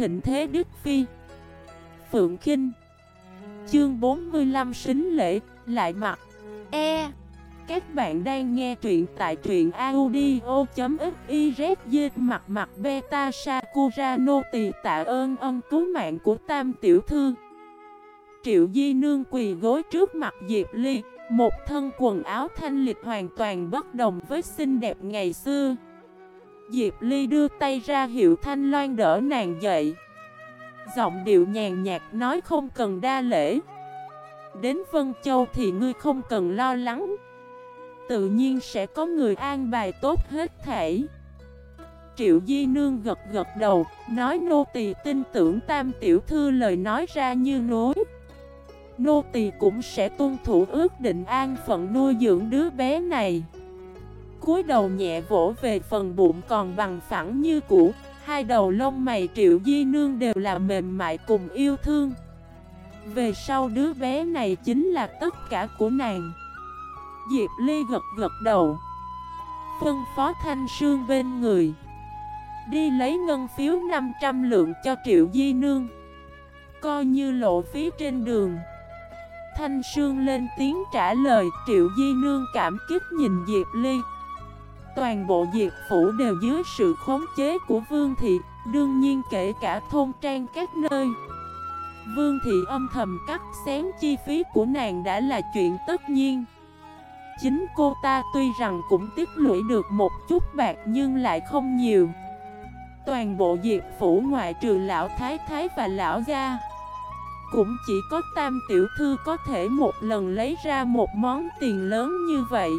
thịnh thế Đức Phi. Phượng Kinh. Chương 45 Sính Lễ, Lại mặt. E. Các bạn đang nghe truyện tại truyện audio.xyz Mặt mặt beta Sakura nô tỳ tạ ơn ân cứu mạng của tam tiểu thư. Triệu Di Nương quỳ gối trước mặt Diệp Ly, Một thân quần áo thanh lịch hoàn toàn bất đồng với xinh đẹp ngày xưa. Diệp Ly đưa tay ra hiệu Thanh Loan đỡ nàng dậy. Giọng điệu nhàn nhạt nói không cần đa lễ. Đến Vân Châu thì ngươi không cần lo lắng. Tự nhiên sẽ có người an bài tốt hết thảy. Triệu Di Nương gật gật đầu, Nói nô tỳ tin tưởng tam tiểu thư lời nói ra như núi. Nô tỳ cũng sẽ tuân thủ ước định an phận nuôi dưỡng đứa bé này cúi đầu nhẹ vỗ về phần bụng còn bằng phẳng như cũ. Hai đầu lông mày triệu di nương đều là mềm mại cùng yêu thương. Về sau đứa bé này chính là tất cả của nàng. Diệp Ly gật gật đầu. Phân phó thanh sương bên người. Đi lấy ngân phiếu 500 lượng cho triệu di nương. Coi như lộ phí trên đường. Thanh sương lên tiếng trả lời. Triệu di nương cảm kích nhìn Diệp Ly. Toàn bộ diệt phủ đều dưới sự khống chế của Vương Thị, đương nhiên kể cả thôn trang các nơi. Vương Thị âm thầm cắt xén chi phí của nàng đã là chuyện tất nhiên. Chính cô ta tuy rằng cũng tiết lũy được một chút bạc nhưng lại không nhiều. Toàn bộ diệt phủ ngoại trừ lão thái thái và lão gia Cũng chỉ có tam tiểu thư có thể một lần lấy ra một món tiền lớn như vậy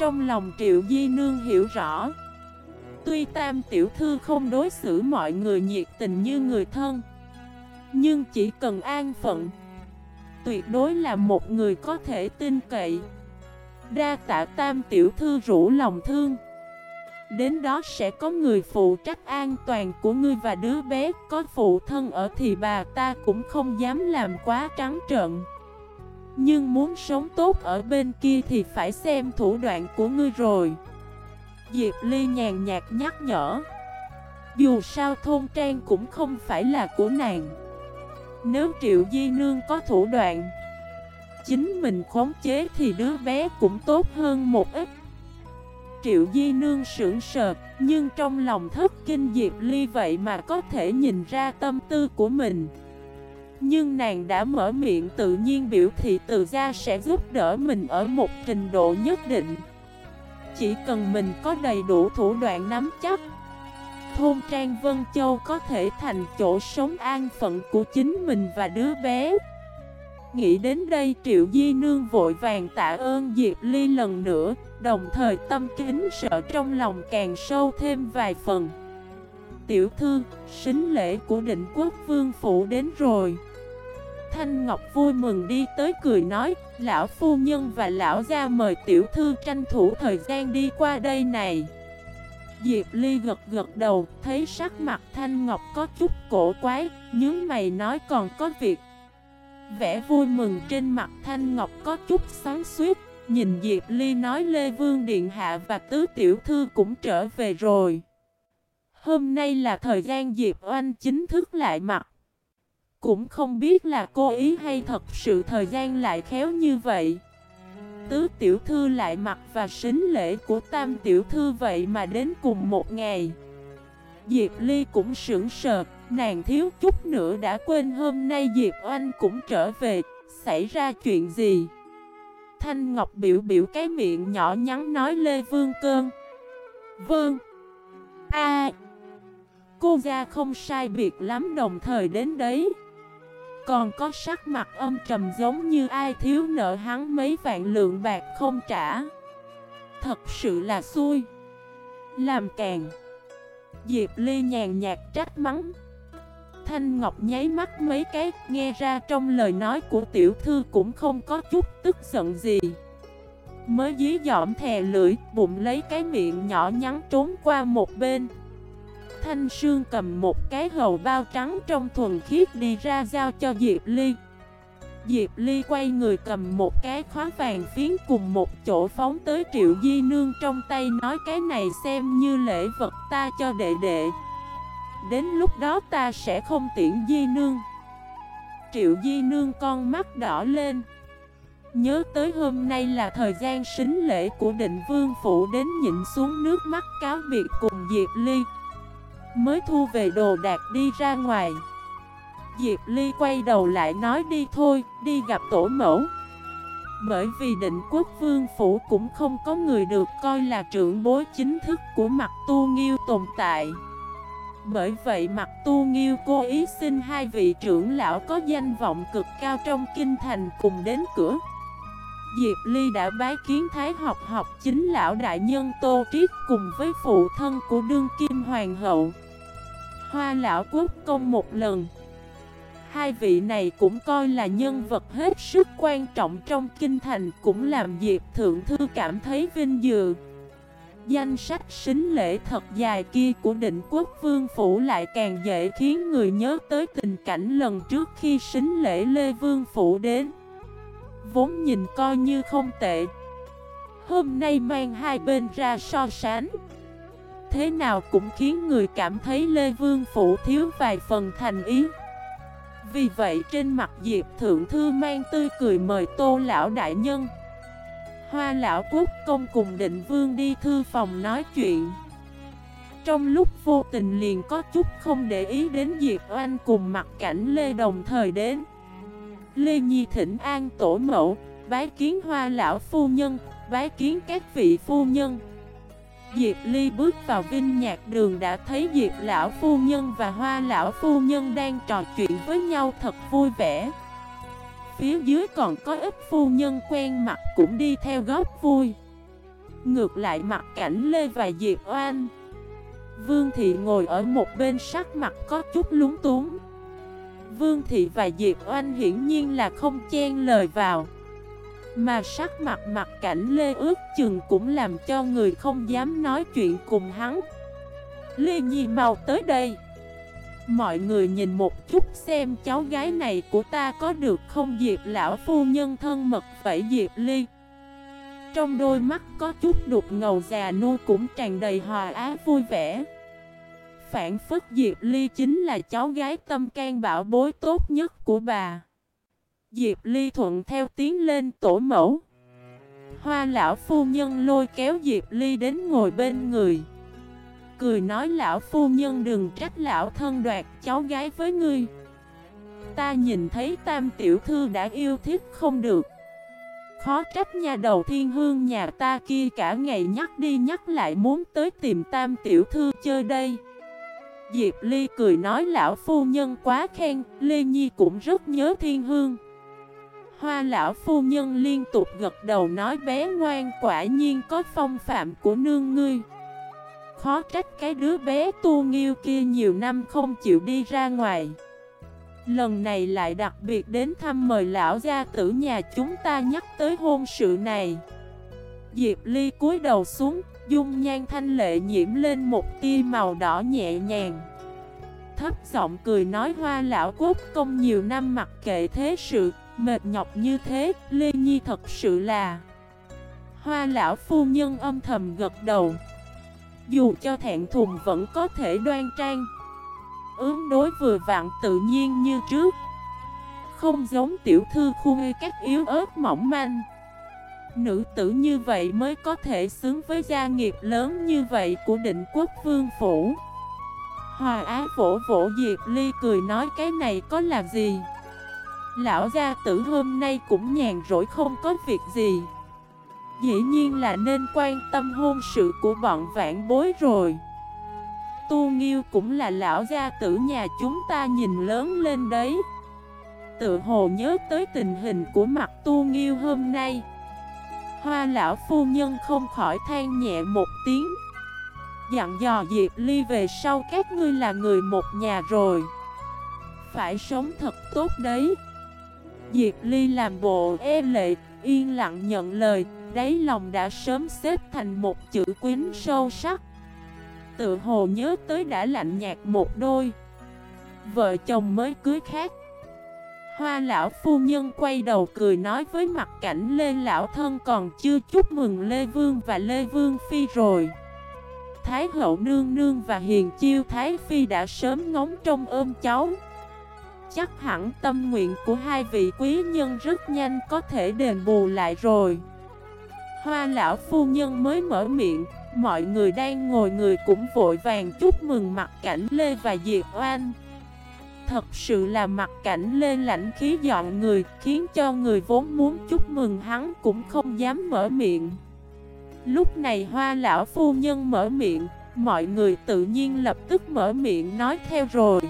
trong lòng Triệu Di Nương hiểu rõ. Tuy Tam Tiểu Thư không đối xử mọi người nhiệt tình như người thân, Nhưng chỉ cần an phận, Tuyệt đối là một người có thể tin cậy. Đa tạ Tam Tiểu Thư rủ lòng thương. Đến đó sẽ có người phụ trách an toàn của ngươi và đứa bé, Có phụ thân ở thì bà ta cũng không dám làm quá trắng trợn nhưng muốn sống tốt ở bên kia thì phải xem thủ đoạn của ngươi rồi. Diệp Ly nhàn nhạt nhắc nhở. Dù sao thôn trang cũng không phải là của nàng. Nếu Triệu Di Nương có thủ đoạn, Chính mình khống chế thì đứa bé cũng tốt hơn một ít. Triệu Di Nương sững sờ, Nhưng trong lòng thất kinh Diệp Ly vậy mà có thể nhìn ra tâm tư của mình nhưng nàng đã mở miệng tự nhiên biểu thị từ gia sẽ giúp đỡ mình ở một trình độ nhất định. Chỉ cần mình có đầy đủ thủ đoạn nắm chắc, Thôn Trang Vân Châu có thể thành chỗ sống an phận của chính mình và đứa bé. Nghĩ đến đây Triệu Di Nương vội vàng tạ ơn Diệp Ly lần nữa, Đồng thời tâm kính sợ trong lòng càng sâu thêm vài phần. Tiểu thư, sính lễ của định quốc vương phủ đến rồi. Thanh Ngọc vui mừng đi tới cười nói Lão phu nhân và lão gia mời tiểu thư tranh thủ thời gian đi qua đây này. Diệp Ly gật gật đầu Thấy sắc mặt Thanh Ngọc có chút cổ quái Nhớ mày nói còn có việc. Vẻ vui mừng trên mặt Thanh Ngọc có chút xoắn suýt Nhìn Diệp Ly nói Lê Vương Điện Hạ và Tứ Tiểu Thư cũng trở về rồi. Hôm nay là thời gian Diệp Oanh chính thức lại mặt. Cũng không biết là cô ý hay thật sự thời gian lại khéo như vậy. Tứ tiểu thư lại mặc và sính lễ của tam tiểu thư vậy mà đến cùng một ngày. Diệp Ly cũng sững sờ, Nàng thiếu chút nữa đã quên hôm nay Diệp Oanh cũng trở về, Xảy ra chuyện gì? Thanh Ngọc biểu biểu cái miệng nhỏ nhắn nói Lê Vương Cơn. Vương. A. Cô ra không sai biệt lắm đồng thời đến đấy. Còn có sắc mặt âm trầm giống như ai thiếu nợ hắn mấy vạn lượng bạc không trả. Thật sự là xui. Làm càng. Diệp Ly nhàn nhạt trách mắng. Thanh Ngọc nháy mắt mấy cái, Nghe ra trong lời nói của tiểu thư cũng không có chút tức giận gì. Mới dí dỏm thè lưỡi, Bụng lấy cái miệng nhỏ nhắn trốn qua một bên. Thanh Sương cầm một cái hầu bao trắng trong thuần khiết đi ra giao cho Diệp Ly. Diệp Ly quay người cầm một cái khóa vàng phiến cùng một chỗ phóng tới Triệu Di Nương trong tay, nói cái này xem như lễ vật ta cho đệ đệ. Đến lúc đó ta sẽ không tiễn Di Nương. Triệu Di Nương con mắt đỏ lên. Nhớ tới hôm nay là thời gian sính lễ của định vương phủ đến nhịn xuống nước mắt cáo biệt cùng Diệp Ly. Mới thu về đồ đạc đi ra ngoài. Diệp Ly quay đầu lại nói đi thôi, đi gặp tổ mẫu. Bởi vì định quốc vương phủ cũng không có người được coi là trưởng bối chính thức của mặt tu nghiêu tồn tại. Bởi vậy mặt tu nghiêu cố ý xin hai vị trưởng lão có danh vọng cực cao trong kinh thành cùng đến cửa. Diệp Ly đã bái kiến Thái học học chính lão đại nhân Tô Triết cùng với phụ thân của đương kim hoàng hậu. Hoa lão quốc công một lần. Hai vị này cũng coi là nhân vật hết sức quan trọng trong kinh thành Cũng làm Diệp Thượng Thư cảm thấy vinh dự. Danh sách xính lễ thật dài kia của định quốc vương phủ lại càng dễ khiến người nhớ tới tình cảnh lần trước khi xính lễ Lê Vương phủ đến. Vốn nhìn coi như không tệ. Hôm nay mang hai bên ra so sánh. Thế nào cũng khiến người cảm thấy Lê Vương phủ thiếu vài phần thành ý. Vì vậy trên mặt Diệp Thượng Thư mang tươi cười mời Tô Lão Đại Nhân. Hoa Lão Quốc Công cùng định vương đi thư phòng nói chuyện. Trong lúc vô tình liền có chút không để ý đến Diệp Oanh cùng mặt cảnh Lê đồng thời đến. Lê Nhi thỉnh an tổ mẫu, bái kiến hoa lão phu nhân, bái kiến các vị phu nhân. Diệp Ly bước vào vinh nhạc đường đã thấy Diệp lão phu nhân và hoa lão phu nhân đang trò chuyện với nhau thật vui vẻ. Phía dưới còn có ít phu nhân quen mặt cũng đi theo góp vui. Ngược lại mặt cảnh Lê và Diệp Oan. Vương Thị ngồi ở một bên sắc mặt có chút lúng túng. Vương Thị và Diệp Oanh hiển nhiên là không chen lời vào mà sắc mặt mặt cảnh Lê ước chừng cũng làm cho người không dám nói chuyện cùng hắn. Lê Nhi mau tới đây. Mọi người nhìn một chút xem cháu gái này của ta có được không Diệp lão phu nhân thân mật vậy Diệp Ly. Trong đôi mắt có chút đục ngầu già nua cũng tràn đầy hòa á vui vẻ. Phản phất Diệp Ly chính là cháu gái tâm can bảo bối tốt nhất của bà. Diệp Ly thuận theo tiến lên tổ mẫu. Hoa lão phu nhân lôi kéo Diệp Ly đến ngồi bên người. Cười nói lão phu nhân đừng trách lão thân đoạt cháu gái với ngươi. Ta nhìn thấy tam tiểu thư đã yêu thích không được. Khó trách nhà đầu thiên hương nhà ta kia cả ngày nhắc đi nhắc lại muốn tới tìm tam tiểu thư chơi đây. Diệp Ly cười nói lão phu nhân quá khen, Lê Nhi cũng rất nhớ thiên hương. Hoa lão phu nhân liên tục gật đầu nói bé ngoan quả nhiên có phong phạm của nương ngươi. Khó trách cái đứa bé tu nghiêu kia nhiều năm không chịu đi ra ngoài. Lần này lại đặc biệt đến thăm mời lão gia tử nhà chúng ta nhắc tới hôn sự này. Diệp Ly cúi đầu xuống, dung nhan thanh lệ nhiễm lên một tia màu đỏ nhẹ nhàng. Thấp giọng cười nói hoa lão quốc công nhiều năm mặc kệ thế sự, mệt nhọc như thế, Lê Nhi thật sự là... Hoa lão phu nhân âm thầm gật đầu. Dù cho thẹn thùng vẫn có thể đoan trang. Ứng đối vừa vặn tự nhiên như trước. Không giống tiểu thư khuê các yếu ớt mỏng manh. Nữ tử như vậy mới có thể xứng với gia nghiệp lớn như vậy của định quốc vương phủ Hòa á vỗ vỗ Diệp Ly cười nói cái này có là gì Lão gia tử hôm nay cũng nhàn rỗi không có việc gì. Dĩ nhiên là nên quan tâm hôn sự của bọn vạn bối rồi. Tu Nghiêu cũng là lão gia tử nhà chúng ta nhìn lớn lên đấy. Tự hồ nhớ tới tình hình của mặt Tu Nghiêu hôm nay. Hoa lão phu nhân không khỏi than nhẹ một tiếng. Dặn dò Diệp Ly về sau các ngươi là người một nhà rồi. Phải sống thật tốt đấy. Diệp Ly làm bộ e lệ, yên lặng nhận lời. Đáy lòng đã sớm xếp thành một chữ quyến sâu sắc. Tự hồ nhớ tới đã lạnh nhạt một đôi. Vợ chồng mới cưới khác. Hoa lão phu nhân quay đầu cười nói với mặt cảnh Lê lão thân còn chưa chúc mừng Lê Vương và Lê Vương Phi rồi. Thái Hậu Nương Nương và Hiền Chiêu Thái Phi đã sớm ngóng trông ôm cháu. Chắc hẳn tâm nguyện của hai vị quý nhân rất nhanh có thể đền bù lại rồi. Hoa lão phu nhân mới mở miệng, Mọi người đang ngồi người cũng vội vàng chúc mừng mặt cảnh Lê và Diệp Oan Thật sự là mặt cảnh Lê lãnh khí dọn người, Khiến cho người vốn muốn chúc mừng hắn cũng không dám mở miệng. Lúc này hoa lão phu nhân mở miệng, Mọi người tự nhiên lập tức mở miệng nói theo rồi.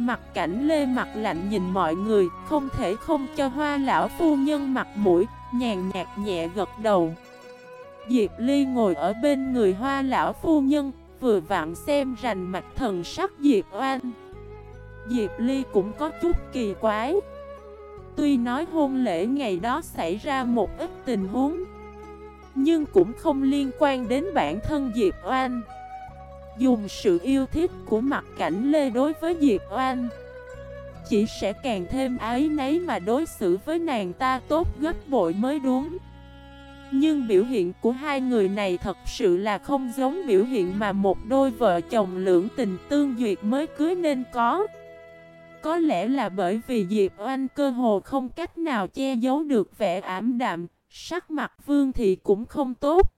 Mặt cảnh lê mặt lạnh nhìn mọi người, Không thể không cho hoa lão phu nhân mặt mũi, Nhàn nhạt nhẹ gật đầu. Diệp Ly ngồi ở bên người hoa lão phu nhân, Vừa vặn xem rành mặt thần sắc Diệp Oan Diệp Ly cũng có chút kỳ quái. Tuy nói hôn lễ ngày đó xảy ra một ít tình huống, Nhưng cũng không liên quan đến bản thân Diệp Oan Dùng sự yêu thích của mặt cảnh Lê đối với Diệp Oan Chỉ sẽ càng thêm ái nấy mà đối xử với nàng ta tốt gấp bội mới đúng. Nhưng biểu hiện của hai người này thật sự là không giống biểu hiện mà một đôi vợ chồng lưỡng tình tương duyệt mới cưới nên có. Có lẽ là bởi vì Diệp Oanh cơ hồ không cách nào che giấu được vẻ ảm đạm, Sắc mặt Vương thì cũng không tốt.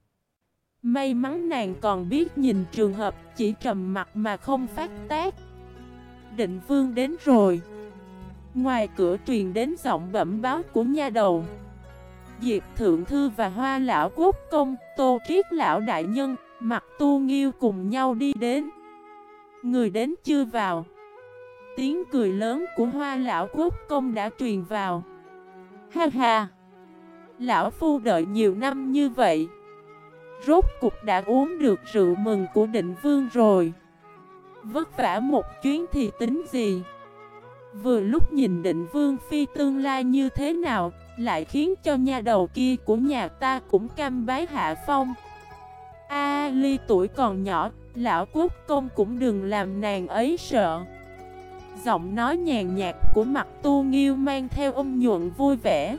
May mắn nàng còn biết nhìn trường hợp chỉ trầm mặt mà không phát tác. Định vương đến rồi. Ngoài cửa truyền đến giọng bẩm báo của nha đầu. Diệp Thượng Thư và Hoa Lão Quốc Công, Tô Triết Lão Đại Nhân, mặt tu nghiêu cùng nhau đi đến. Người đến chưa vào? Tiếng cười lớn của Hoa Lão Quốc Công đã truyền vào. Ha ha! Lão Phu đợi nhiều năm như vậy. Rốt cục đã uống được rượu mừng của định vương rồi. Vất vả một chuyến thì tính gì? Vừa lúc nhìn định vương phi tương lai như thế nào, Lại khiến cho nhà đầu kia của nhà ta cũng cam bái hạ phong. A ly tuổi còn nhỏ, Lão quốc công cũng đừng làm nàng ấy sợ. Giọng nói nhàn nhạt của mặt tu nghiêu mang theo ông nhuận vui vẻ.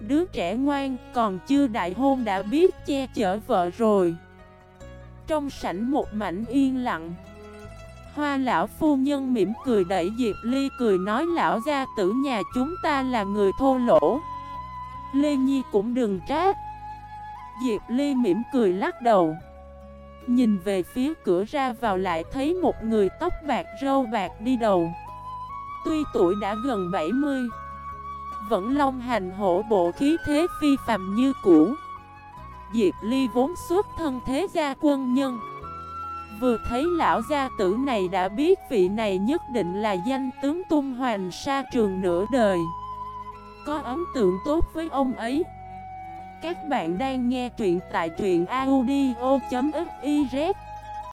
Đứa trẻ ngoan còn chưa đại hôn đã biết che chở vợ rồi. Trong sảnh một mảnh yên lặng, Hoa lão phu nhân mỉm cười đẩy Diệp Ly cười nói, lão gia tử, nhà chúng ta là người thô lỗ. Lê Nhi cũng đừng trách. Diệp Ly mỉm cười lắc đầu, Nhìn về phía cửa ra vào lại thấy một người tóc bạc râu bạc đi đầu. Tuy tuổi đã gần 70 vẫn long hành hổ bộ khí thế phi phàm như cũ. Diệp Ly vốn xuất thân thế gia quân nhân. Vừa thấy lão gia tử này đã biết vị này nhất định là danh tướng tung hoành sa trường nửa đời. Có ấn tượng tốt với ông ấy. Các bạn đang nghe truyện tại truyện audio.fif